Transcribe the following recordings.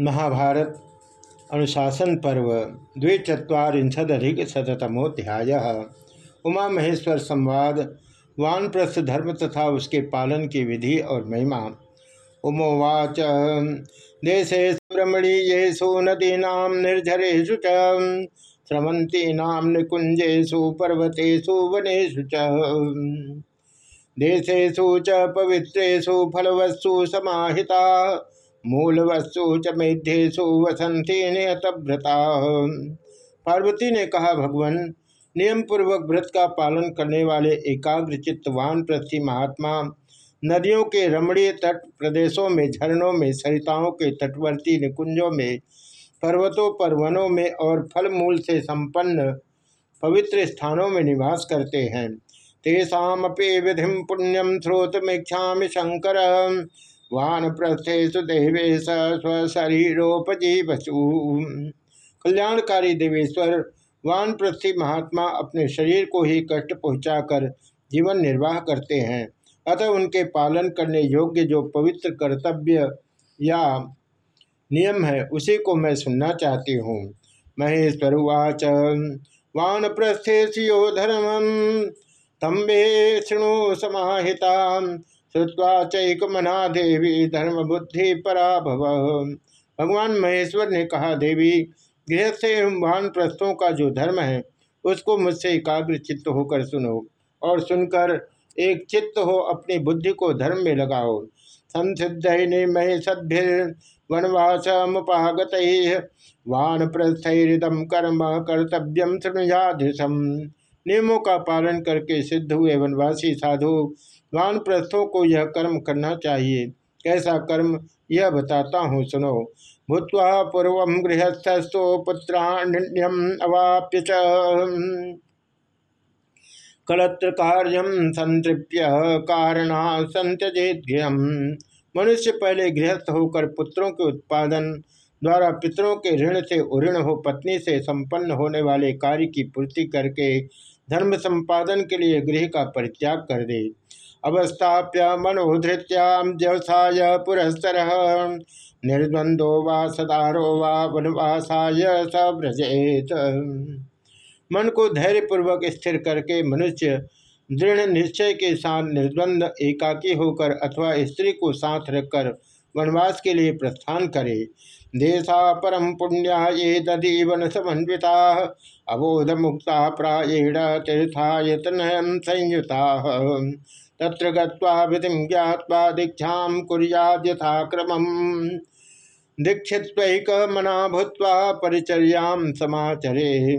महाभारत, अनुशासन पर्व द्विचत्वारिंशदधिक शतमोध्याय उमा महेश्वर संवाद, वानप्रस्थ धर्म तथा उसके पालन की विधि और महिमा। उमोवाच, देशे रमणीयेषु नदीना निर्झरेशु च निकुंजेशु पर्वतेषु वनेशु च। देशेशु च पवित्रेषु फलवत्सु समाहिता मूल वस्तु च मेध्येशु वसंती नियतव्रता। पार्वती ने कहा, भगवान नियम पूर्वक व्रत का पालन करने वाले एकाग्र चित्तवान पृथ्वी महात्मा, नदियों के रमणीय तट प्रदेशों में, झरनों में, सरिताओं के तटवर्ती निकुंजों में, पर्वतों पर वनों में और फल मूल से संपन्न पवित्र स्थानों में निवास करते हैं। तेषापि विधि पुण्यम स्रोतमीक्षा शंकर। वान प्रस्थेश देवेश स्वशरीरोपजीवसु। कल्याणकारी देवेश्वर वान पृथ्वी महात्मा अपने शरीर को ही कष्ट पहुंचाकर जीवन निर्वाह करते हैं। अतः उनके पालन करने योग्य जो पवित्र कर्तव्य या नियम है, उसी को मैं सुनना चाहती हूँ। महेश्वर वाच वान प्रस्थेशियो धर्म तम वे शृणु समाहिता श्रुवा चैकमना देवी धर्म बुद्धि पराभव। भगवान महेश्वर ने कहा, देवी गृह से वान प्रस्थों का जो धर्म है, उसको मुझसे एकाग्र चित्त होकर सुनो और सुनकर एक चित्त हो अपनी बुद्धि को धर्म में लगाओ। संसिद्ध महे सद्भिर वनवास मुगत वान प्रस्थम कर्म कर्तव्यम शृणुयाधृशम नियमों का पालन करके सिद्ध हुए वनवासी साधु वान प्रस्थों को यह कर्म करना चाहिए। कैसा कर्म, यह बताता हूँ, सुनो। भूतवा पूर्व गृहस्थस्थो पुत्राण्यम अवाप्य च। कलत्र कार्यम संतृप्य कारणा संत्यजेत मनुष्य पहले गृहस्थ होकर पुत्रों के उत्पादन द्वारा पितरों के ऋण से उऋण हो, पत्नी से संपन्न होने वाले कार्य की पूर्ति करके धर्म संपादन के लिए गृह का परित्याग कर दे। अवस्थाप्य मनोधृत्याम व्यवसाय पुरस्तर। निर्द्वंदो वा सदारो वा वनवासाय सव्रजेत। मन को धैर्यपूर्वक स्थिर करके मनुष्य दृढ़ निश्चय के साथ निर्द्वंद, एकाकी होकर अथवा स्त्री को साथ रखकर वनवास के लिए प्रस्थान करे। देशा परम पुण्या ये दधीवन समन्विता अबोध मुक्ता प्राएण तीर्थायतन संयुता। तत्र गति ज्ञावा दीक्षा कुरियाद यथाक्रम दीक्षित मना भूत परिचर्याम समाचरे।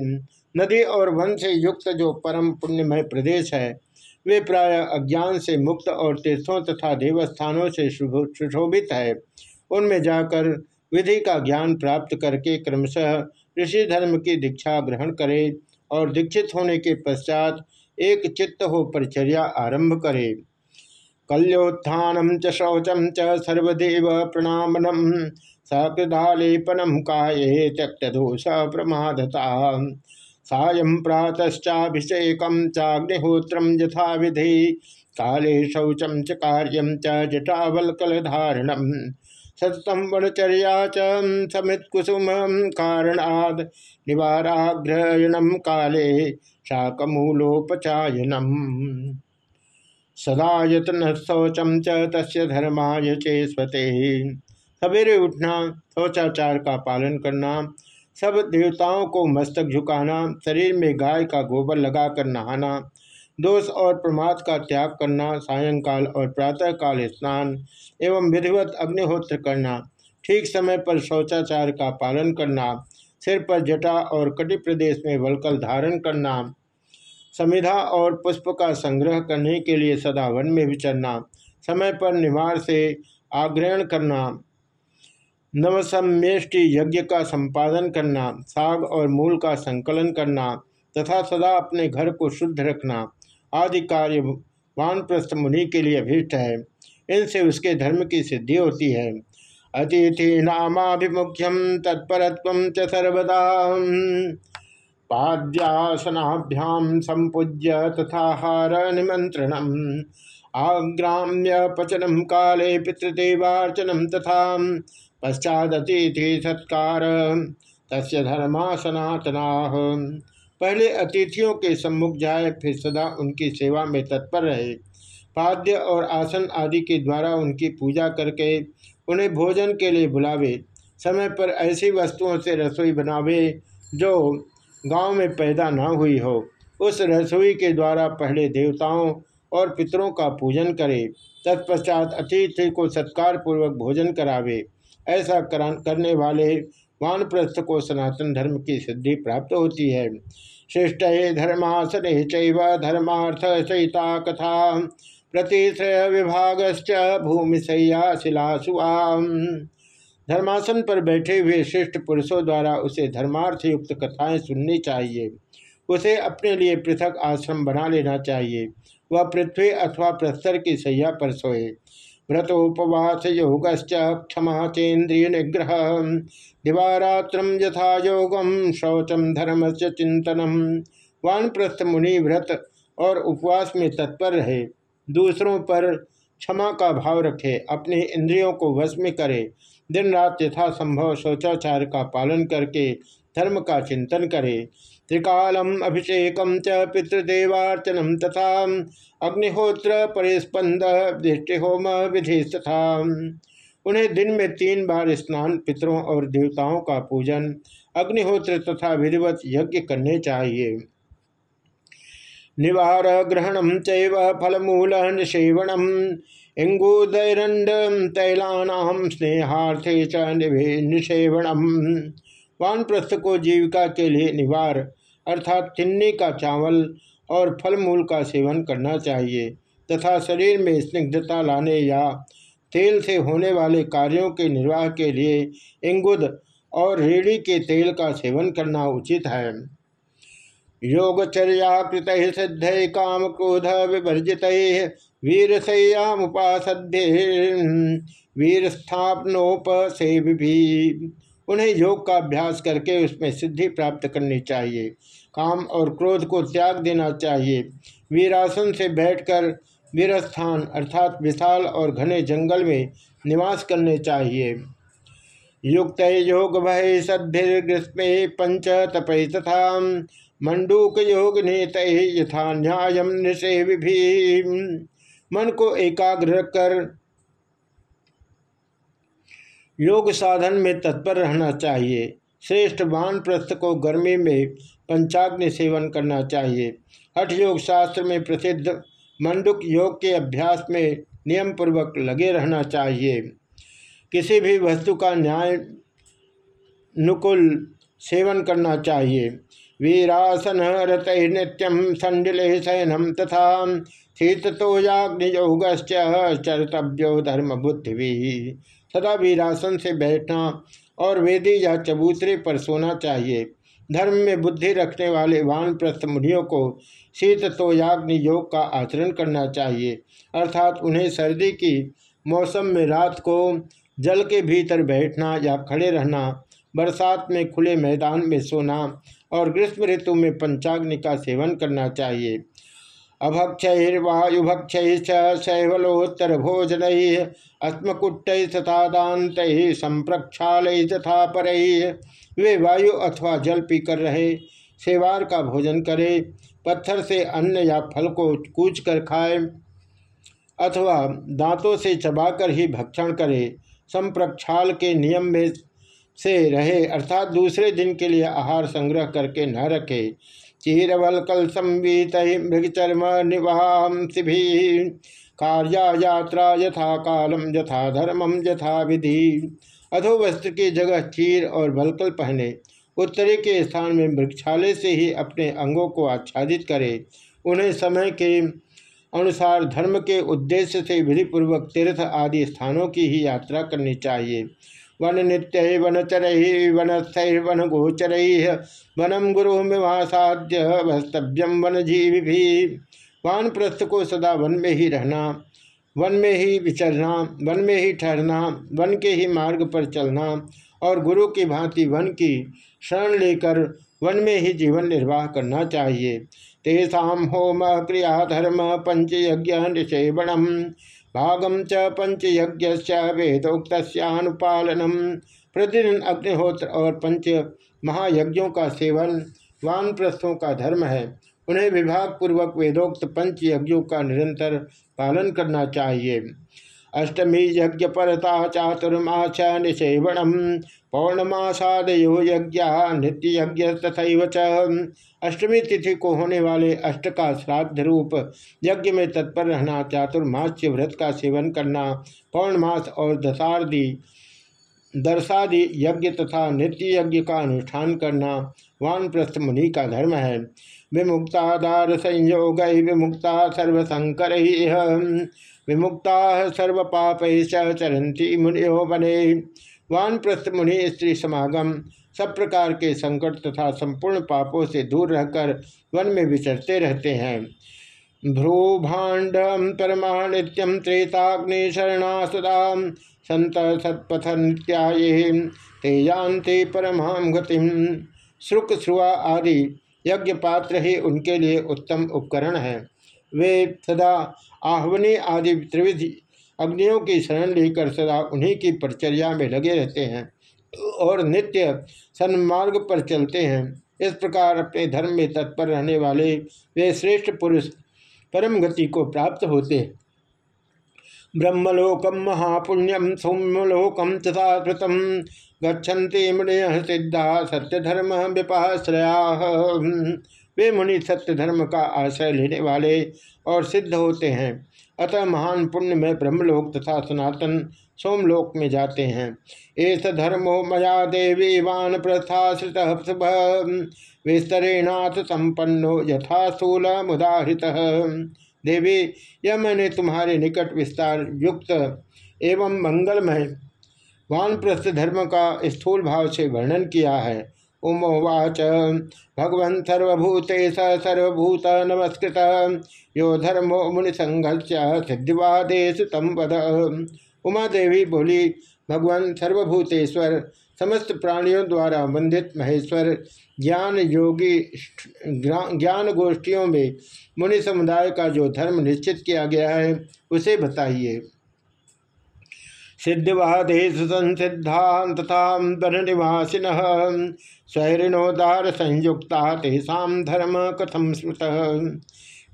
नदी और वन से युक्त जो परम पुण्यमय प्रदेश है, वे प्राय अज्ञान से मुक्त और तीर्थों तथा देवस्थानों से सुशोभित है। उनमें जाकर विधि का ज्ञान प्राप्त करके क्रमशः ऋषि धर्म की दीक्षा ग्रहण करे और दीक्षित होने के पश्चात एक चित्त हो परिचर्या आरंभ करे। कल्योत्थान च शौचम च सर्वदेव प्रणामनम सकृदालेपनम काये त्यक्तोष प्रमादता। सायं प्रातश्चाभिषेक चाग्निहोत्रम यथा विधि काले शौचम च कार्यम च जटावलकलधारणम सततम वनचर्या चमित कुसुम कारणाद निवाराग्रयणम काले शाकमूलोपचायनम। सदा यत्न शौचम च तस् धर्माय चेस्वते। सवेरे उठना, शौचाचार का पालन करना, सब देवताओं को मस्तक झुकाना, शरीर में गाय का गोबर लगाकर नहाना, दोष और प्रमाद का त्याग करना, सायंकाल और प्रातःकाल स्नान एवं विधिवत अग्निहोत्र करना, ठीक समय पर शौचाचार का पालन करना सिर पर जटा और कटि प्रदेश में वलकल धारण करना समिधा और पुष्प का संग्रह करने के लिए सदा वन में विचरना। समय पर निवार से आग्रहण करना। नवसमेष्टि यज्ञ का संपादन करना। साग और मूल का संकलन करना तथा सदा अपने घर को शुद्ध रखना। आदि कार्य वानप्रस्थ मुनि के लिए अभिष्ट है। इनसे उसके धर्म की सिद्धि होती है। अतिथि नामाभिमुख्यम तत्परत्व च सर्वदा। संपूज्य तथाहार निमंत्रण आग्राम्य पचनम काले पितृदेवार्चनम तथा पश्चादतिथि सत्कार। तस्य धर्मा सनातना पहले अतिथियों के सम्मुख जाए, फिर सदा उनकी सेवा में तत्पर रहे। पाद्य और आसन आदि के द्वारा उनकी पूजा करके उन्हें भोजन के लिए बुलावे। समय पर ऐसी वस्तुओं से रसोई बनावे, जो गाँव में पैदा न हुई हो। उस रसोई के द्वारा पहले देवताओं और पितरों का पूजन करे। तत्पश्चात अतिथि को सत्कार पूर्वक भोजन करावे। ऐसा करने वाले वानप्रस्थ को सनातन धर्म की सिद्धि प्राप्त होती है। श्रेष्ठ धर्मासन चैव धर्मार्थ सहिता कथा। प्रतिश्रय विभाग भूमि सैया शिलासुआम धर्मासन पर बैठे हुए श्रेष्ठ पुरुषों द्वारा उसे धर्मार्थ युक्त कथाएँ सुननी चाहिए। उसे अपने लिए पृथक आश्रम बना लेना चाहिए। वह पृथ्वी अथवा प्रस्तर की सैया पर सोए। व्रतोपवास योगश्च क्षमा चेन्द्रिय निग्रह दिवारात्रम यथा योगम शौचम धर्म से चिंतनम वानप्रस्थ मुनि व्रत और उपवास में तत्पर रहे। दूसरों पर क्षमा का भाव रखे, अपने इंद्रियों को वश में करे। दिन रात यथासंभव शौचाचार का पालन करके धर्म का चिंतन करे। त्रिकालम अभिषेकम च पितृदेवार्चनम तथा अग्निहोत्र परिस्पंद होम विधि तथा उन्हें दिन में तीन बार स्नान पितरों और देवताओं का पूजन, अग्निहोत्र तथा विधिवत यज्ञ करने चाहिए। निवार ग्रहणम चैव फलमूल निषेवणम इंगूदैरंड तैलानाम स्नेहार्थे च निषेवणम। वानप्रस्थ को जीविका के लिए निवार, अर्थात तिन्नी का चावल और फल मूल का सेवन करना चाहिए, तथा शरीर में स्निग्धता लाने या तेल से होने वाले कार्यों के निर्वाह के लिए इंगुद और रेड़ी के तेल का सेवन करना उचित है। योगचर्या कृत सिद्ध काम क्रोध विवर्जित वीर स्थापनोप से भी उन्हें योग का अभ्यास करके उसमें सिद्धि प्राप्त करनी चाहिए, काम और क्रोध को त्याग देना चाहिए। वीरासन से बैठकर वीरस्थान अर्थात विशाल और घने जंगल में निवास करने चाहिए। युक्त योग भय सद्भिर्ग्रीष्मे पंच तपय तथा मंडूक योग नेत यथा न्याय निषेवि मन को एकाग्र कर। योग साधन में तत्पर रहना चाहिए। श्रेष्ठ वान प्रस्थ को गर्मी में पंचाग्नि सेवन करना चाहिए। हठ योग शास्त्र में प्रसिद्ध मंडुक योग के अभ्यास में नियम पूर्वक लगे रहना चाहिए। किसी भी वस्तु का न्याय, नुकुल सेवन करना चाहिए। वीरासन रत नित्यम संडिले शयनम तथा चरतव्यो धर्म बुद्धि सदा वीरासन से बैठना और वेदी या चबूतरे पर सोना चाहिए। धर्म में बुद्धि रखने वाले वानप्रस्थ मुनियों को शीत तोयाग्नि योग का आचरण करना चाहिए, अर्थात उन्हें सर्दी की मौसम में रात को जल के भीतर बैठना या खड़े रहना बरसात में खुले मैदान में सोना और ग्रीष्म ऋतु में पंचाग्नि का सेवन करना चाहिए। अभक्षवायुभक्ष शैवलोत्तर भोजन अस्मकुट्ट तथा दात संप्रक्षाल तथा पर। वे वायु अथवा जल पीकर रहे, सेवार का भोजन करे, पत्थर से अन्न या फल को कूच कर खाए, अथवा दांतों से चबाकर ही भक्षण करे। संप्रक्षाल के नियम में से रहे, अर्थात दूसरे दिन के लिए आहार संग्रह करके न रखे। चीरवलकल संवीत मृगचर्म निवासी कार्या यात्रा यथा कालम यथा धर्मम यथा विधि अधोवस्त्र की जगह चीर और वलकल पहने, उत्तरी के स्थान में वृक्षालय से ही अपने अंगों को आच्छादित करे। उन्हें समय के अनुसार धर्म के उद्देश्य से विधिपूर्वक तीर्थ आदि स्थानों की ही यात्रा करनी चाहिए। वन नित्य वन चर वन वन गोचर वनम गुरु मिवासाध्य वस्तव्यम वन जीव भी वानप्रस्थ को सदा वन में ही रहना वन में ही विचरना वन में ही ठहरना वन के ही मार्ग पर चलना और गुरु की भांति वन की शरण लेकर वन में ही जीवन निर्वाह करना चाहिए। तेषा होम क्रिया धर्म पंचयज्ञ निषेवणम। भागम च पंचयज्ञ वेदोक्तनुपालनम प्रतिदिन अग्निहोत्र और पंच महायज्ञों का सेवन वान प्रस्थों का धर्म है। उन्हें विभाग पूर्वक वेदोक्त पंच यज्ञों का निरंतर पालन करना चाहिए। अष्टमी यज्ञ परता चातुर्माच निषेवणम। पौर्णमासादयो यज्ञ नित्य यज्ञ तथा च। अष्टमी तिथि को होने वाले अष्ट का श्राद्ध रूप यज्ञ में तत्पर रहना, चातुर्मास्य व्रत का सेवन करना, पौर्णमास और दशार्दी दर्शादि यज्ञ तथा नित्य यज्ञ का अनुष्ठान करना वानप्रस्थ मुनि का धर्म है। विमुक्तादार संयोग विमुक्ता सर्वशंकर। विमुक्ता सर्व पाप चरंती मुनियो बने वानप्रस्थ मुनि स्त्री समागम, सब प्रकार के संकट तथा संपूर्ण पापों से दूर रहकर वन में विचरते रहते हैं। भ्रूभाण्डम परमा नित्यम त्रेताग्नि शरणा सदा संत सत्पथ नित्याये ते परमाम गतिम श्रुक श्रुआ आदि यज्ञ पात्र ही उनके लिए उत्तम उपकरण है। वे सदा आह्वनी आदि त्रिविधि अग्नियों की शरण लेकर सदा उन्हीं की परिचर्या में लगे रहते हैं और नित्य सन्मार्ग पर चलते हैं। इस प्रकार अपने धर्म में तत्पर रहने वाले वे श्रेष्ठ पुरुष परम गति को प्राप्त होते हैं। ब्रह्मलोकम महापुण्यम सौम्यलोकम तथा कृतम गच्छन्ति मुनिय सिद्धा सत्य धर्म विपाश्रया वे मुनि सत्य धर्म का आश्रय लेने वाले और सिद्ध होते हैं। अतः महान पुण्य में ब्रह्मलोक तथा सनातन सोमलोक में जाते हैं। एस धर्मो मया देवी वान प्रस्थाश्रित शुभ। विस्तरेणाथ संपन्नो यथा स्थूल मुदाहृत। देवी, यह मैंने तुम्हारे निकट विस्तार युक्त एवं मंगलमय वानप्रस्थ धर्म का स्थूल भाव से वर्णन किया है। उमोवाच। भगवन् सर्वभूते नमस्कृत। यो धर्मो मुनि संघर्ष सिद्धिवादेश तम वध उमा देवी बोली, भगवान सर्वभूतेश्वर, समस्त प्राणियों द्वारा वंदित महेश्वर, ज्ञान योगी ज्ञान गोष्ठियों में मुनि समुदाय का जो धर्म निश्चित किया गया है, उसे बताइए। सिद्धिवादेश संसिद्धा तथा वन निवासिन स्वैरिणोदार संयुक्ता तेषा धर्म कथम स्मृत?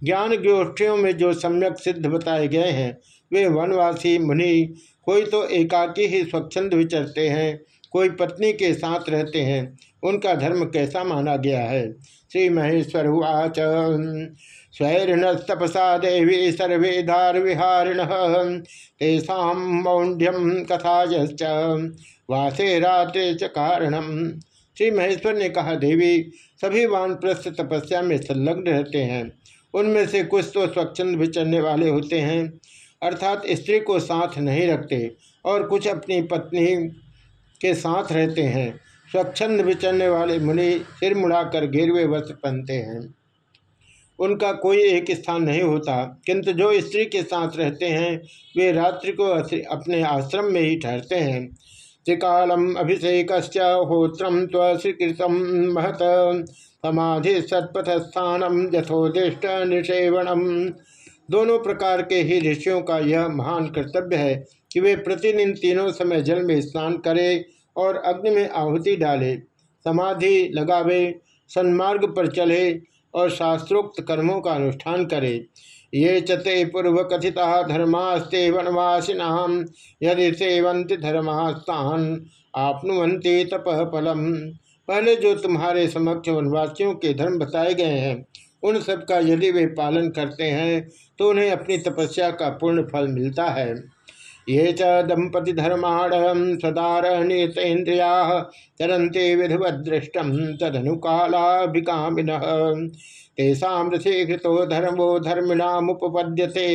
ज्ञान गोष्ठियों में जो सम्यक सिद्ध बताए गए हैं, वे वनवासी, मुनि, कोई तो एकाकी ही स्वच्छंद विचरते हैं, कोई पत्नी के साथ रहते हैं, उनका धर्म कैसा माना गया है? श्री महेश्वर उच स्वैरिणस्तपसा देवी सर्वे धार विहारिण तेषा मौढ़्यम कथा वासे रात्रे च कारणम श्री महेश्वर ने कहा, देवी, सभी वानप्रस्थ तपस्या में संलग्न रहते हैं। उनमें से कुछ तो स्वच्छंद विचरने वाले होते हैं। अर्थात स्त्री को साथ नहीं रखते और कुछ अपनी पत्नी के साथ रहते हैं। स्वच्छंद विचरने वाले मुनि सिर मुड़ाकर गिरवे वस्त्र पहनते हैं। उनका कोई एक स्थान नहीं होता। किंतु जो स्त्री के साथ रहते हैं, वे रात्रि को अपने आश्रम में ही ठहरते हैं। त्रिकालम अभिषेक होत्रम स्वीकृत महत। समाधि सत्पथ स्थानम यथोदिष्ट निषेवणम। दोनों प्रकार के ही ऋषियों का यह महान कर्तव्य है कि वे प्रतिदिन तीनों समय जल में स्नान करें और अग्नि में आहुति डाले, समाधि लगावे, सन्मार्ग पर चले और शास्त्रोक्त कर्मों का अनुष्ठान करे। ये चते पूर्व कथिता धर्मास्ते वनवासिनाम यदि सेवंत धर्मास्तान आपनुवंते तप फलम। पहले जो तुम्हारे समक्ष वनवासियों के धर्म बताए गए हैं, उन सब का यदि वे पालन करते हैं तो उन्हें अपनी तपस्या का पूर्ण फल मिलता है। ये च दंपति धर्माण सदार नेतेन्द्रिया चरंते विधिवदृष्टम तदनुकालाभिकामिन। तेषा रथे घृतो धर्मो धर्मिणामुपपद्यते।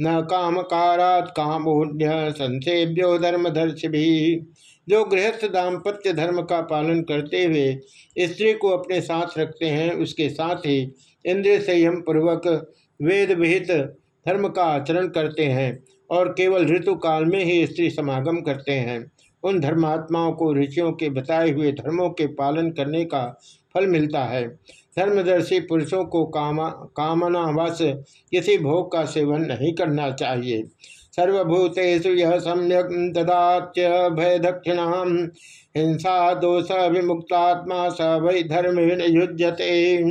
न कामकारात कामोन्य संसेव्यो धर्मदर्शि भी जो गृहस्थ दाम्पत्य धर्म का पालन करते हुए स्त्री को अपने साथ रखते हैं, उसके साथ ही इंद्रिय संयम पूर्वक वेद विहित धर्म का आचरण करते हैं। और केवल ऋतु काल में ही स्त्री समागम करते हैं। उन धर्मात्माओं को ऋषियों के बताए हुए धर्मों के पालन करने का फल मिलता है। धर्मदर्शी पुरुषों को कामा कामनावश किसी भोग का सेवन नहीं करना चाहिए। सर्वभूतेषु यह सम्यक ददात्य भय दक्षिणा हिंसा, दोष विमुक्तात्मा स वै धर्मेण युज्यते।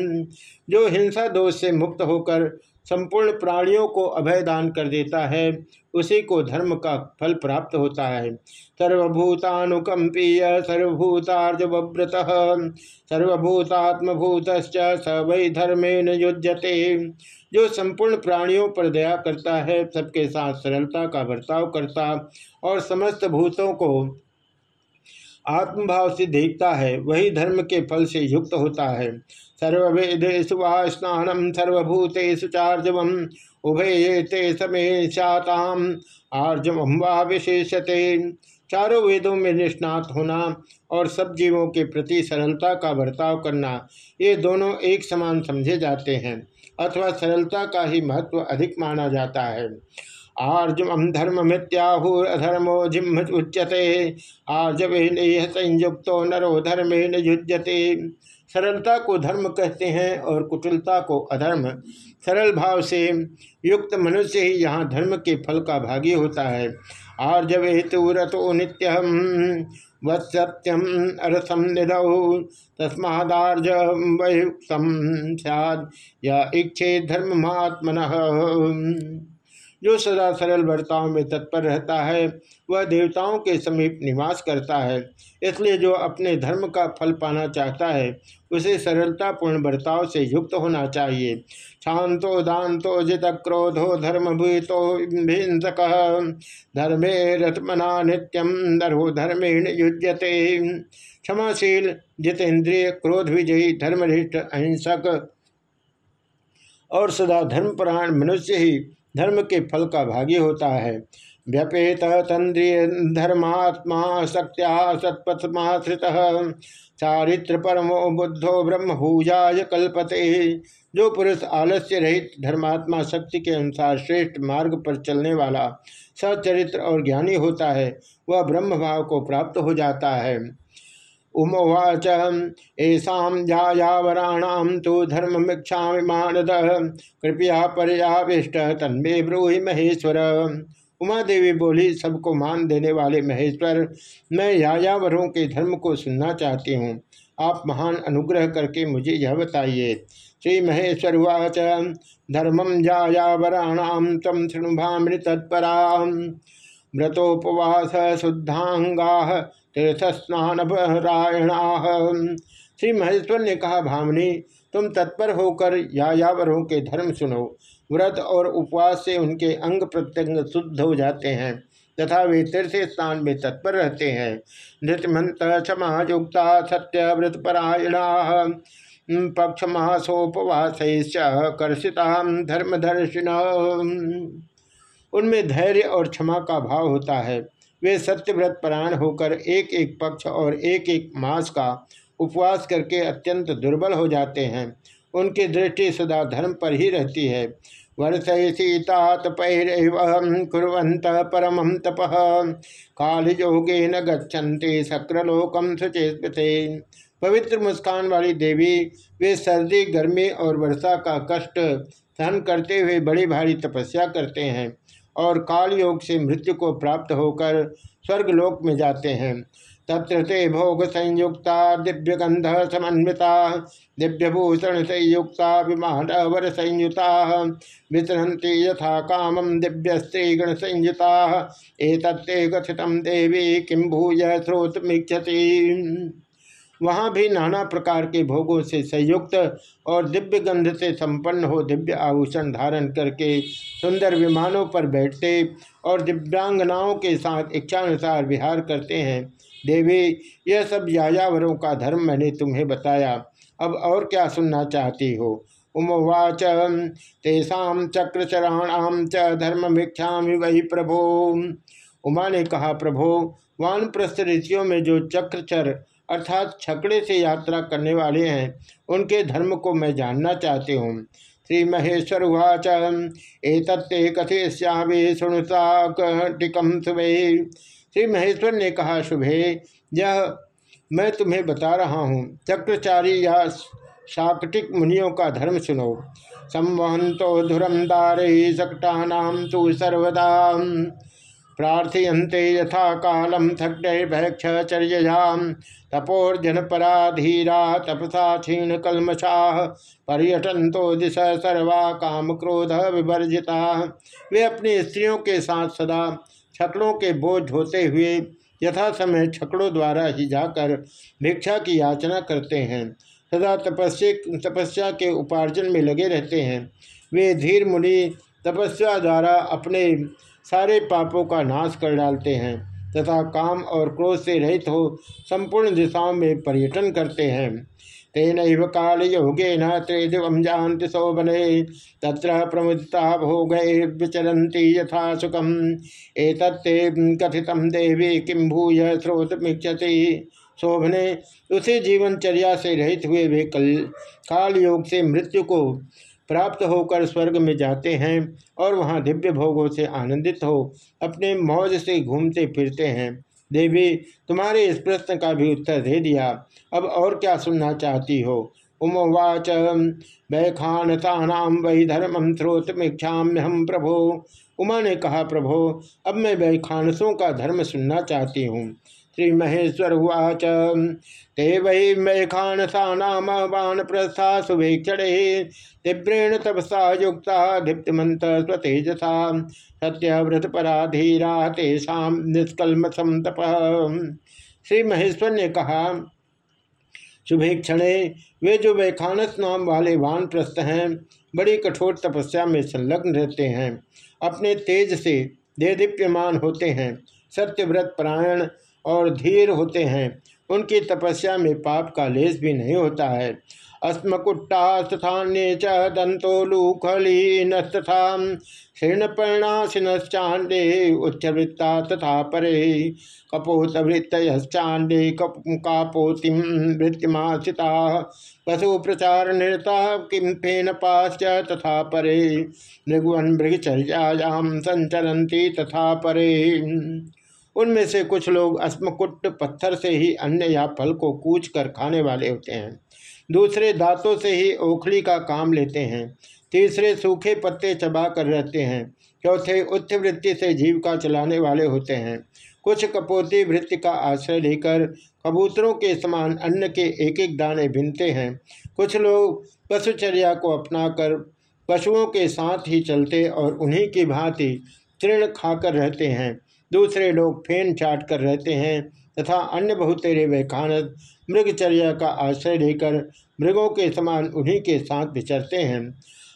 जो हिंसा, दोष से मुक्त होकर संपूर्ण प्राणियों को अभय दान कर देता है। उसी को धर्म का फल प्राप्त होता है। सर्वभूतानुकंपीय सर्वभूतार्जव्रत सर्वभूतात्मभूत स वै धर्मेण युज्यते। जो संपूर्ण प्राणियों पर दया करता है, सबके साथ सरलता का बर्ताव करता और समस्त भूतों को आत्मभाव से देखता है, वही धर्म के फल से युक्त होता है। सर्वेदेशु वा स्नानम सर्वभूतेषु चार्जवम उभय ते समय चाताम आर्जवम वा विशेषते। चारों वेदों में निष्णात होना और सब जीवों के प्रति सरलता का बर्ताव करना, ये दोनों एक समान समझे जाते हैं, अथवा सरलता का ही महत्व अधिक माना जाता है। आर्जम धर्म मित्याहुर्धर्मो जिम्ह उच्यते। आर्जवेन संयुक्तो नरो धर्मेण युज्यते। सरलता को धर्म कहते हैं और कुटिलता को अधर्म। सरल भाव से युक्त मनुष्य ही यहाँ धर्म के फल का भागी होता है। आर्जवे तो रतो नित्यम वत्सत्यम अरसम निदौ, तस्मादार्ज वयुक्तम सैद या इच्छे धर्म महात्मन जो सदा सरल बर्ताव में तत्पर रहता है, वह देवताओं के समीप निवास करता है। इसलिए जो अपने धर्म का फल पाना चाहता है, उसे सरलतापूर्ण बर्ताव से युक्त होना चाहिए। शांतो दांतो जित क्रोधो धर्म भूतो भिंसक धर्मे रत्मना नित्यम नरो धर्मेण युज्यते। क्षमाशील जितेंद्रिय क्रोध विजयी धर्मनिष्ठ अहिंसक और सदा धर्मपरायण मनुष्य ही धर्म के फल का भागी होता है। व्यपेत तंद्रिय धर्मात्मा शक्त्या सत्पथमाश्रित। चारित्र परमो बुद्धो ब्रह्म भूजाय कल्पते। जो पुरुष आलस्य रहित धर्मात्मा शक्ति के अनुसार श्रेष्ठ मार्ग पर चलने वाला सचरित्र और ज्ञानी होता है, वह ब्रह्म भाव को प्राप्त हो जाता है। उमवाच ऐसा जायावराणाम तो धर्म मिक्षा मानद कृपया पर्याविष्ट, तन्मे ब्रूहि महेश्वर। उमा देवी बोली, सबको मान देने वाले महेश्वर, मैं यायावरों के धर्म को सुनना चाहती हूँ। आप महान अनुग्रह करके मुझे यह बताइए। श्री महेश्वर उवाच धर्मम जायावराणाम तम शृणुभामृत तत्परा व्रतोपवास शुद्धांगा तीर्थ स्नान श्री महेश्वर ने कहा, भामनी, तुम तत्पर होकर यायावरों के धर्म सुनो। व्रत और उपवास से उनके अंग प्रत्यंग शुद्ध हो जाते हैं, तथा वे तीर्थ स्थान में तत्पर रहते हैं। नृतमंत क्षमा युक्ता सत्य व्रतपरायणा। पक्ष मासोपवास कर्षिता धर्मदर्शिना। उनमें धैर्य और क्षमा का भाव होता है। वे सत्यव्रत परायण होकर एक एक पक्ष और एक एक मास का उपवास करके अत्यंत दुर्बल हो जाते हैं। उनकी दृष्टि सदा धर्म पर ही रहती है। वर्षयसीतात पैरवंत परम तप। कालयोगे न गच्छन्ते शक्रलोकम सुचेस्पते पवित्र मुस्कान वाली देवी, वे सर्दी, गर्मी और वर्षा का कष्ट सहन करते हुए बड़ी भारी तपस्या करते हैं। और काल योग से मृत्यु को प्राप्त होकर स्वर्गलोक में जाते हैं। तत्र ते भोग संयुक्ता दिव्य गंध समन्विता, दिव्यभूषण संयुक्ता विमान संयुता वितरती यथा कामम दिव्य स्त्रीगण संयुता। एक कथित देवी किम भूय स्रोत मिक्षति वहाँ भी नाना प्रकार के भोगों से संयुक्त और दिव्य गंध से संपन्न हो दिव्य आभूषण धारण करके सुंदर विमानों पर बैठते और दिव्यांगनाओं के साथ इच्छानुसार विहार करते हैं। देवी, यह सब यायावरों का धर्म मैंने तुम्हें बताया। अब और क्या सुनना चाहती हो? उमवाच तेषा चक्रचराणाम च धर्मभिक्षा वही प्रभो। उमा ने कहा, प्रभो, वानप्रस्थ ऋषियों में जो चक्रचर अर्थात छकड़े से यात्रा करने वाले हैं। उनके धर्म को मैं जानना चाहती हूँ। श्री महेश्वर उवाच, एतत्ते कथिष्यावे शुणुता टिकम शुभे। श्री महेश्वर ने कहा, शुभे, यह मैं तुम्हें बता रहा हूँ। चक्रचारी या शाकटिक मुनियों का धर्म सुनो। संवहंतो धुरम दारे सकटा तो सर्वदा। प्रार्थयन्ते यथा कालम थग्नैर्भक्षचर्ययां तपोर्जन पराधीरा तपसा पर्यटन तो दिश सर्वा काम क्रोध विवर्जिता। वे अपनी स्त्रियों के साथ सदा छकड़ों के बोझ होते हुए यथा समय छकड़ों द्वारा ही जाकर भिक्षा की याचना करते हैं। सदा तपस्या तपस्या के उपार्जन में लगे रहते हैं। वे धीर मुनि तपस्या द्वारा अपने सारे पापों का नाश कर डालते हैं तथा काम और क्रोध से रहित हो संपूर्ण दिशाओं में पर्यटन करते हैं। तेन काल योगे न त्रिदिव जानति शोभने, तत्र प्रमुदिता भोगे विचरती यथा सुखम। एतत्ते कथित देवी किम भूय स्रोत मिक्षति। शोभने, उसे जीवनचर्या से रहित हुए वे कल काल योग से मृत्यु को प्राप्त होकर स्वर्ग में जाते हैं और वहाँ दिव्य भोगों से आनंदित हो, अपने मौज से घूमते फिरते हैं। देवी, तुम्हारे इस प्रश्न का भी उत्तर दे दिया। अब और क्या सुनना चाहती हो? उमोवाच वैखानतानाम वही धर्मम स्रोतमीक्षाम्य हम प्रभो। उमा ने कहा, प्रभो, अब मैं वैखानसों का धर्म सुनना चाहती हूँ। श्री महेश्वर उवाच। ते वै मैखानसा नाम बाण प्रस्था सुवेक्षणे, तीव्रेण तपसा युक्ता दीप्तिमंत स्वतेजसा। सत्यव्रत पराधीरा तेषा निष्कलमसम तप श्री महेश्वर ने कहा शुभेक्षणे वे जो वैखानस नाम वाले वान प्रस्थ हैं, बड़ी कठोर तपस्या में संलग्न रहते हैं। अपने तेज से दे दीप्यमान होते हैं। सत्यव्रत परायण और धीर होते हैं। उनकी तपस्या में पाप का लेस भी नहीं होता है। अस्मकुट्टा स्थान्य च दंतोलूखलीनस्तथा शीर्णपर्णाशिनश्चाण्डे उच्चवृत्ता तथा परे कपोतवृत्तयश्चाण्डे कापोतिम वृत्तिमासिता पशु प्रचार निरता किम फेन पाश्च तथा परे मृगवन संचरती तथा परे। उनमें से कुछ लोग अस्मकुट पत्थर से ही अन्य या फल को कूच कर खाने वाले होते हैं। दूसरे दांतों से ही ओखली का काम लेते हैं। तीसरे सूखे पत्ते चबा कर रहते हैं। चौथे उच्च वृत्ति से जीविका चलाने वाले होते हैं। कुछ कपोती वृत्ति का आश्रय लेकर कबूतरों के समान अन्न के एक एक दाने भिनते हैं। कुछ लोग पशुचर्या को अपनाकर पशुओं के साथ ही चलते और उन्हीं की भांति तृण खाकर रहते हैं। दूसरे लोग फेन चाट कर रहते हैं तथा अन्य बहुतेरे वैखानत मृगचर्या का आश्रय लेकर मृगों के समान उन्हीं के साथ विचरते हैं।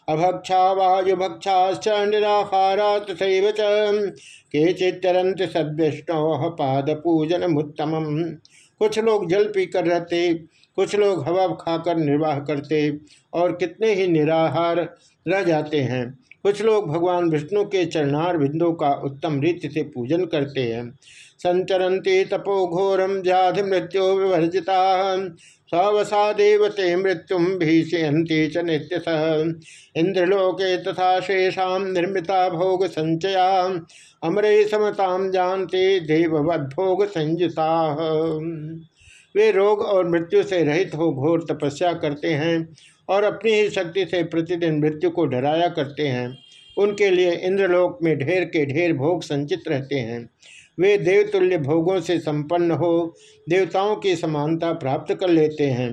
अभक्षा वायुभक्षाश्च निराहारा तथैव के चितरंत सद्विष्णु पाद पूजन उत्तम कुछ लोग जल पीकर रहते, कुछ लोग हवा खाकर निर्वाह करते और कितने ही निराहार रह जाते हैं। कुछ लोग भगवान विष्णु के चरणार बिंदु का उत्तम रीति से पूजन करते हैं। संचरती तपो घोरम व्याधि मृत्यु विवर्जिता। सवसा देवते मृत्युम भीषयती च नित्य इंद्रलोके तथा शेषा निर्मिता भोग संचया। अमरे समताम जानते देववद्भोग संयुता। वे रोग और मृत्यु से रहित हो घोर तपस्या करते हैं। और अपनी ही शक्ति से प्रतिदिन मृत्यु को डराया करते हैं। उनके लिए इंद्रलोक में ढेर के ढेर भोग संचित रहते हैं। वे देवतुल्य भोगों से संपन्न हो देवताओं की समानता प्राप्त कर लेते हैं।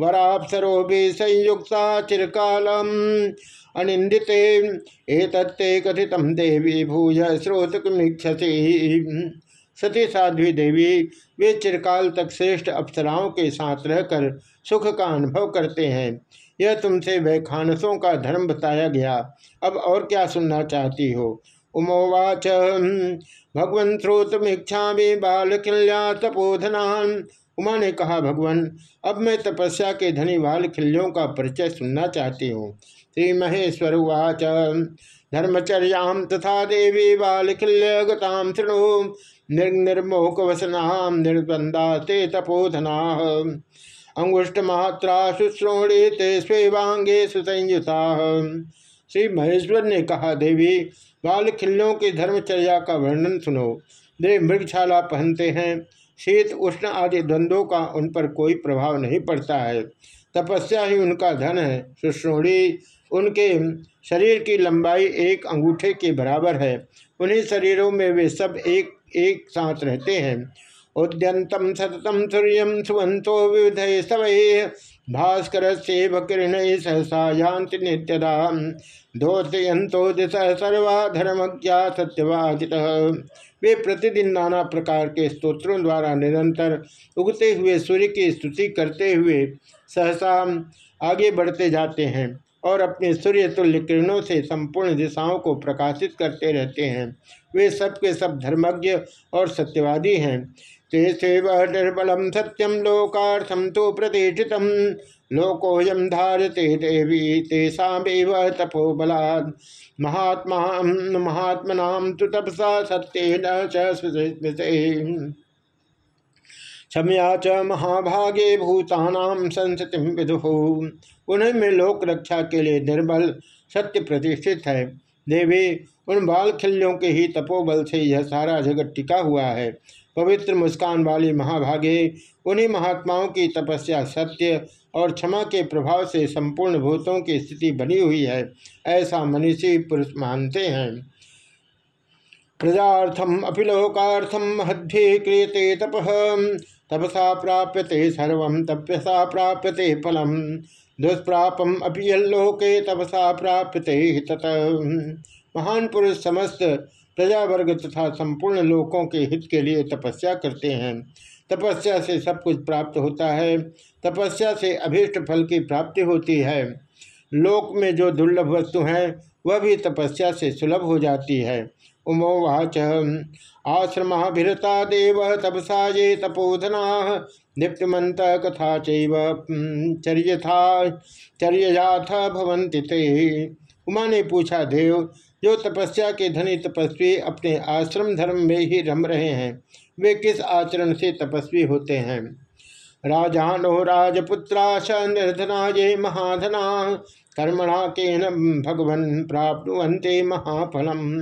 वरापसरो भी संयुक्ता चिरकालम अनिंदिते, एतत्ते कथितम देवी भूज स्रोत सती साध्वी देवी, वे चिरकाल तक श्रेष्ठ अप्सराओं के साथ रहकर सुख का अनुभव करते हैं। यह तुमसे वैखानसों का धर्म बताया गया। अब और क्या सुनना चाहती हो? उमोवाच भगवन श्रोतमीक्षा बाल किल्या तपोधनान उमा ने कहा, भगवान, अब मैं तपस्या के धनी बाल खिल्यों का परिचय सुनना चाहती हूँ। श्री महेश्वर उवाच धर्मचर्याम तथा देवी बाल खिल्य गताम शृणु। निर्मोक वसनाम निर्बंधा ते तपोधना। अंगुष्ठ मात्रा ते स्वेवांगे सुसंयुता। श्री महेश्वर ने कहा, देवी, बाल खिल्लों की धर्मचर्या का वर्णन सुनो। वे मृगशाला पहनते हैं। शीत, उष्ण आदि द्वंद्वों का उन पर कोई प्रभाव नहीं पड़ता है। तपस्या ही उनका धन है। सुश्रोणी, उनके शरीर की लंबाई एक अंगूठे के बराबर है। उन्हीं शरीरों में वे सब एक एक साथ रहते हैं। उद्यंतम सततम सूर्य सुवंतो विविध सवय भास्कर से किरण सहसा यान्ति नित्यदा। दोषयंतो दिश सर्वा धर्मज्ञा सत्यवादित। वे प्रतिदिन नाना प्रकार के स्तोत्रों द्वारा निरंतर उगते हुए सूर्य की स्तुति करते हुए सहसा आगे बढ़ते जाते हैं और अपने सूर्य तुल्य किरणों से संपूर्ण दिशाओं को प्रकाशित करते रहते हैं। वे सबके सब धर्मज्ञ और सत्यवादी हैं। तेसेव निर्बलम सत्यम लोकार्थम तो प्रतिष्ठित लोकोयम धारते देवी तेषा तपोबला महात्मा महात्मना तो तपसा सत्य न क्षमया च महाभागे भूतानाम संसति विदु। उन्हें में लोक रक्षा के लिए निर्बल सत्य प्रतिष्ठित है। देवी उन बाल खिल्यों के ही तपोबल से यह सारा जगत टिका हुआ है। पवित्र मुस्कान वाली महाभागे, उन्हीं महात्माओं की तपस्या सत्य और क्षमा के प्रभाव से संपूर्ण भूतों की स्थिति बनी हुई है, ऐसा मनीषी पुरुष मानते हैं। प्रजाथम अपिलोकार्थम हद्भि क्रियते तप, तपसा प्राप्यते सर्व तपसा प्राप्यते फलम। दुष्प्रापम अपियल्लोके तपसा प्राप्यते तत महान पुरुष समस्त प्रजावर्ग तथा संपूर्ण लोकों के हित के लिए तपस्या करते हैं। तपस्या से सब कुछ प्राप्त होता है। तपस्या से अभीष्ट फल की प्राप्ति होती है। लोक में जो दुर्लभ वस्तु हैं, वह भी तपस्या से सुलभ हो जाती है। उमोवाच, आश्रमाभिरता देव तपसा ये तपोधना दीप्तमंत कथा चर्यथा चर्याथ भवंति ते। उमा ने पूछा, देव जो तपस्या के धनी तपस्वी अपने आश्रम धर्म में ही रम रहे हैं, वे किस आचरण से तपस्वी होते हैं? राजानो राजपुत्राश निर्धना ये महाधना, कर्मणा के न भगवन प्राप्त महाफलम।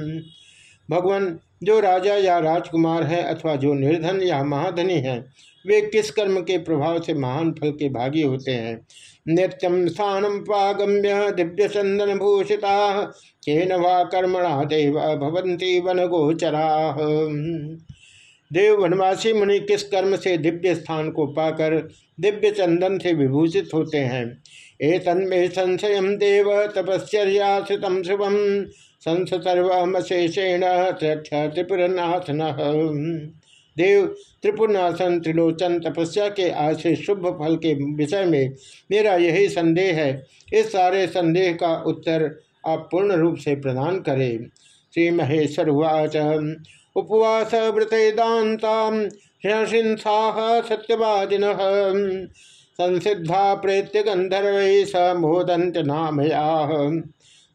भगवान, जो राजा या राजकुमार है अथवा जो निर्धन या महाधनी है वे किस कर्म के प्रभाव से महान फल के भागी होते हैं? नित्यम स्थानम पागम्य दिव्य चंदन भूषिता के वा कर्मणा देव भवंती वन गोचरा देव वनवासी मुनि किस कर्म से दिव्य स्थान को पाकर दिव्य चंदन से विभूषित होते हैं? ए तन्मे संशय देव तपस्याश्रितम शुभम संस सर्वशेषेण त्रिपुरनाथ देव त्रिपुरनाथन त्रिलोचन तपस्या के आश्रय शुभ फल के विषय में मेरा यही संदेह है। इस सारे संदेह का उत्तर आप पूर्ण रूप से प्रदान करें। श्री महेश्वर वाच उपवास व्रतेदाता सत्यवादिन। संसिद्धा प्रेत्य गंधर्व समोदंत नामया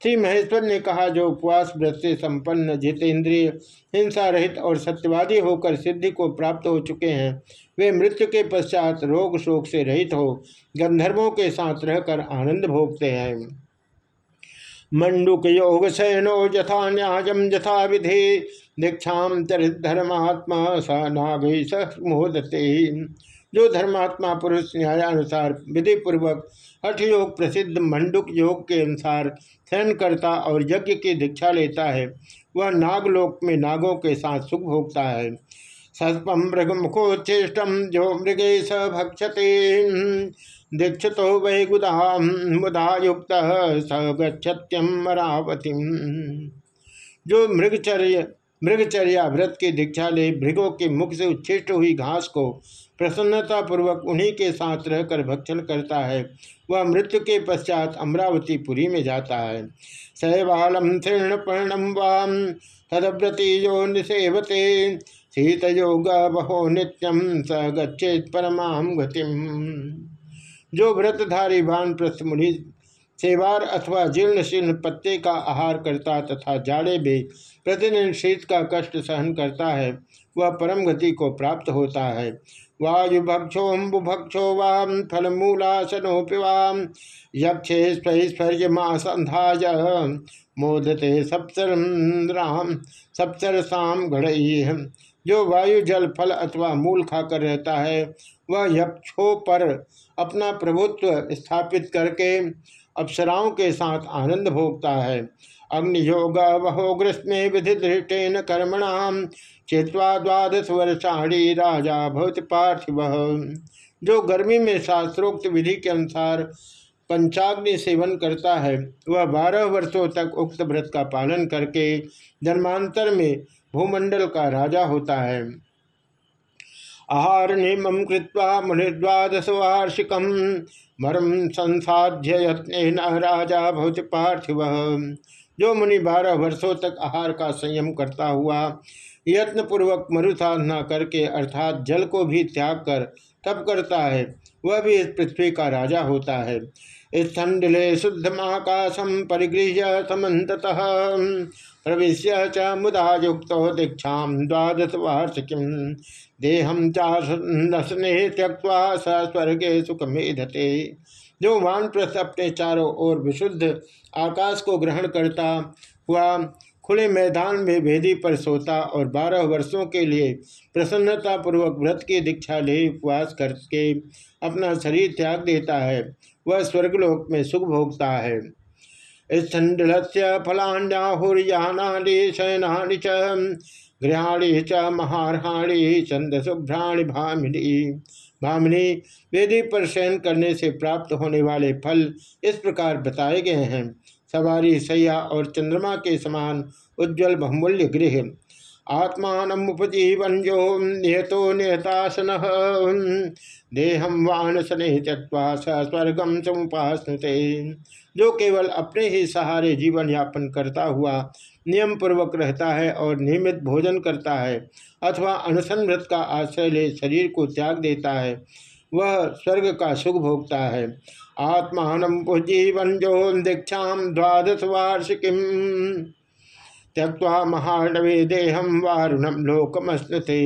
श्री महेश्वर ने कहा, जो उपवास व्रत से संपन्न जितेंद्रिय हिंसा रहित और सत्यवादी होकर सिद्धि को प्राप्त हो चुके हैं, वे मृत्यु के पश्चात रोग शोक से रहित हो, गंधर्वों के साथ रहकर आनंद भोगते हैं। मंडुक योग शयनो यथा न्याजम यथा विधि दीक्षा चरित धर्मात्मा स नाग मोदते। जो धर्मात्मा पुरुष न्यायानुसार विधि पूर्वक हठ योग प्रसिद्ध मंडुक योग के अनुसार शयन करता और यज्ञ की दीक्षा लेता है, वह नागलोक में नागों के साथ सुख भोगता है। सस्पम मृग मुखोच्चेष्टम जो मृगे स भक्षते। दीक्षितो वै गुदा मुदा युक्त स गत्यम मरावती जो मृगचर्य मृगचर्या व्रत की दीक्षा ले, मृगों के मुख से उच्छिष्ट हुई घास को प्रसन्नता पूर्वक उन्हीं के साथ रहकर भक्षण करता है। वह मृत्यु के पश्चात अमरावती पुरी में जाता है। सहबालम तीर्ण पर्णम वाम तदव्रती जो निसेवते शीत योग बहो नित्यम स गच्छेत परमाम गतिम। जो व्रतधारी भान मुनि सेवार अथवा जीर्ण शीर्ण पत्ते का आहार करता तथा जाड़े भी प्रतिदिन शीत का कष्ट सहन करता है, वह परम गति को प्राप्त होता है। वायुभक्षोम्बुभक्षो वाम फलमूलासनोपि वाम यक्षे स्वैश्वर्य संध्याय मोदते सप्तर सप्तरसाम गढ़ जो वायु जल फल अथवा मूल खाकर रहता है, वह यक्षों पर अपना प्रभुत्व स्थापित करके अप्सराओं के साथ आनंद भोगता है। अग्नियोग वहो ग्रीष्मे विधि दृष्टेन कर्मणाम चेत्वा द्वादश वर्षाणी राजा भवत पार्थिव जो गर्मी में शास्त्रोक्त विधि के अनुसार पंचाग्नि सेवन करता है, वह बारह वर्षों तक उक्त व्रत का पालन करके जन्मांतर में भूमंडल का राजा होता है। आहार नियम कृत्वा मुनिर्द्वादश वार्षिक मरम संसाध्य यत्न राजा भवत पार्थिव जो मुनि बारह वर्षों तक आहार का संयम करता हुआ यत्न पूर्वक मरुसाधना करके अर्थात जल को भी त्याग कर तप करता है। वह भी इस पृथ्वी का राजा होता है। स्थंडिले शुद्धमाकाशम परिगृह्य समत प्रवेश च मुदा युक्त दीक्षा द्वादश वार्षिकीम देहम चासने त्यक्वा स स्वर्गे सुख मेधते जो वानप्रस्थ अपने चारों ओर विशुद्ध आकाश को ग्रहण करता हुआ खुले मैदान में वेदी पर सोता और बारह वर्षों के लिए प्रसन्नता पूर्वक व्रत की दीक्षा ले उपवास करके अपना शरीर त्याग देता है। वह स्वर्गलोक में सुख भोगता है। स्थंडल से फलान्याहुर्यानानि शयनानि च गृहाणी च महारहाणी चंद शुभ्राणी भामिनी। भामिनी वेदी पर शयन करने से प्राप्त होने वाले फल इस प्रकार बताए गए हैं। सवारी सैया और चंद्रमा के समान उज्ज्वल बहुमूल्य गृह। आत्मान उपजीवन जो निहतो निहतासन देहम वानसने त्यक्वा स स्वर्गम समुपासनुते। जो केवल अपने ही सहारे जीवन यापन करता हुआ नियम पूर्वक रहता है और नियमित भोजन करता है, अथवा अनशन व्रत का आश्रय ले शरीर को त्याग देता है वह स्वर्ग का सुख भोगता है। आत्मान जीवन जो दीक्षा द्वादश वार्षिकी। त्यक्वा महानवे देहम वारुणम लोकमस्ते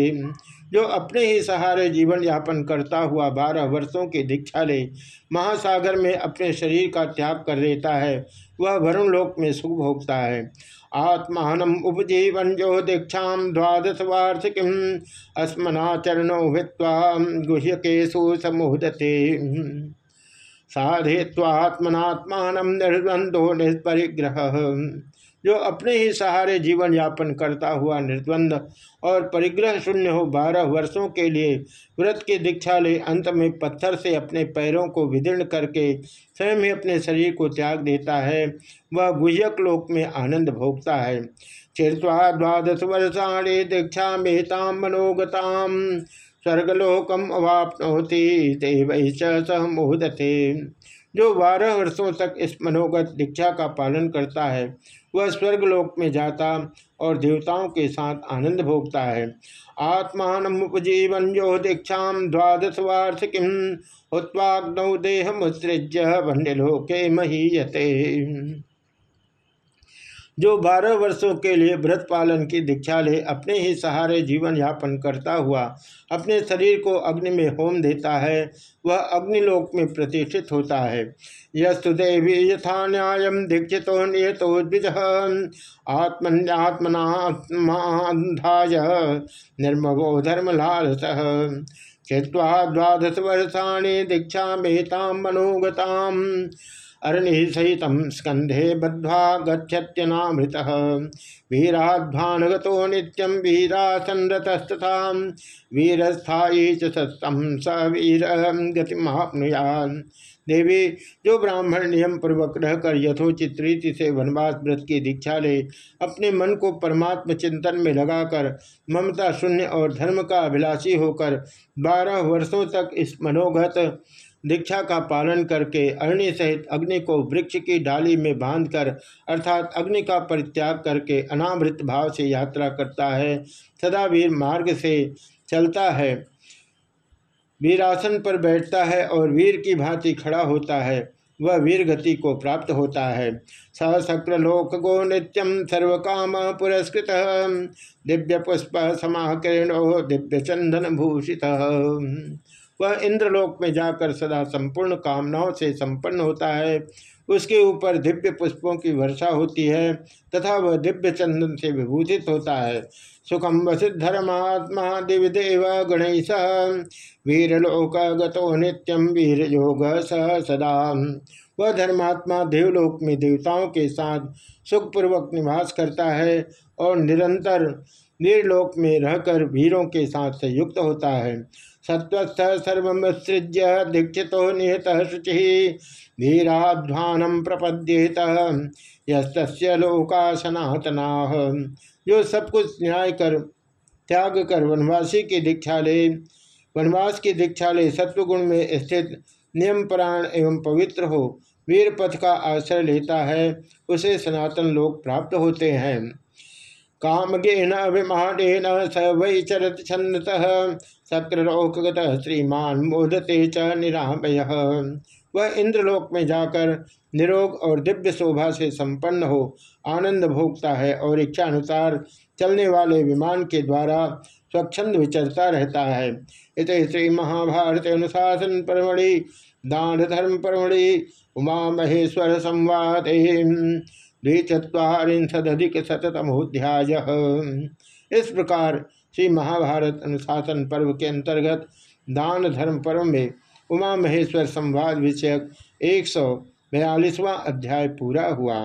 जो अपने ही सहारे जीवन यापन करता हुआ बारह वर्षों की दीक्षा ले महासागर में अपने शरीर का त्याग कर देता है। वह वरुण लोक में सुख भोगता है। आत्मान उपजीवन जो दीक्षा द्वादश वार्षिकीम अस्मनाचरणो भित्वा गुह्यकेशु समुदते साधेत्वात्मनात्मान निर्बंधो निष्परिग्रह। जो अपने ही सहारे जीवन यापन करता हुआ निर्द्वंद और परिग्रह शून्य हो बारह वर्षों के लिए व्रत की दीक्षा ले अंत में पत्थर से अपने पैरों को विदीर्ण करके स्वयं ही अपने शरीर को त्याग देता है, वह गुह्यक लोक में आनंद भोगता है। चिरवा द्वादश वर्षाणी दीक्षा मेहताम मनोगताम, स्वर्गलोकम अवापनोति देव सह मोहदते। जो बारह वर्षों तक इस मनोगत दीक्षा का पालन करता है, वह स्वर्गलोक में जाता और देवताओं के साथ आनंद भोगता है। आत्मान उपजीवन जो दीक्षा द्वादश वार्षिकी उत्वाग्नौ देह मुसृज्य भंडलोके महीयते। जो बारह वर्षों के लिए व्रत पालन की दीक्षा ले अपने ही सहारे जीवन यापन करता हुआ अपने शरीर को अग्नि में होम देता है, वह अग्निलोक में प्रतिष्ठित होता है। यस्तु देवी यथा न्याय दीक्षित नियतो द्विज। आत्मन्यात्मनात्माधाय निर्मवो धर्मलाल चित्वा द्वादश वर्षाणी दीक्षा मेहताम मनोगताम। अरणि सहित स्कंधे बद्ध्वा गच्छत्यनामृत। वीराध्वानगतो नित्यम वीरासनरतस्तथा वीरस्थायी च सत्तम स वीर गतिमापनुयान। देवी, जो ब्राह्मण नियम पूर्वक रहकर यथोचित रीति से वनवास व्रत की दीक्षा ले, अपने मन को परमात्म चिंतन में लगाकर, ममता शून्य और धर्म का अभिलाषी होकर, बारह वर्षों तक इस मनोगत दीक्षा का पालन करके अग्नि सहित अग्नि को वृक्ष की डाली में बांधकर, अर्थात अग्नि का परित्याग करके अनामृत भाव से यात्रा करता है। सदा वीर मार्ग से चलता है। वीरासन पर बैठता है और वीर की भांति खड़ा होता है। वह वीर गति को प्राप्त होता है। लोक गो नित्यम सर्व काम पुरस्कृत। दिव्य पुष्प समाकिरणो दिव्य चंदन भूषित। वह इंद्रलोक में जाकर सदा संपूर्ण कामनाओं से संपन्न होता है। उसके ऊपर दिव्य पुष्पों की वर्षा होती है तथा वह दिव्य चंदन से विभूषित होता है। सुखम वसिधर्मात्मा दिवदेव गणेश। वीरलोक गतो नित्यम वीर योग सदा। वह धर्मात्मा देवलोक में देवताओं के साथ सुखपूर्वक निवास करता है और निरंतर वीरलोक में रहकर वीरों के साथ संयुक्त होता है। सत्वस्थ सर्वसृज्य दीक्षित निहत शुचि धीराध्वानम प्रपद्येत यस्य लोका सनातना जो सब कुछ न्याय कर, त्याग कर, वनवासी की दीक्षा ले वनवास की दीक्षा ले सत्वगुण में स्थित नियम प्राण एवं पवित्र हो वीर पथ का आश्रय लेता है, उसे सनातन लोक प्राप्त होते हैं। कामगेन अभिमानेन स वै चरत छन्नत शक्रलोकगत श्रीमान मोदते च निरामय। वह इंद्रलोक में जाकर निरोग और दिव्य शोभा से संपन्न हो, आनंद भोगता है और इच्छानुसार चलने वाले विमान के द्वारा स्वच्छंद विचरता रहता है। इत श्री महाभारत अनुशासन परमणि दान धर्म परमणि उमा महेश्वर संवाद द्विचत्वारिशदिक शतमोध्याय इस प्रकार श्री महाभारत अनुशासन पर्व के अंतर्गत दान धर्म पर्व में उमा महेश्वर संवाद विषयक एक सौ बयालीसवां अध्याय पूरा हुआ।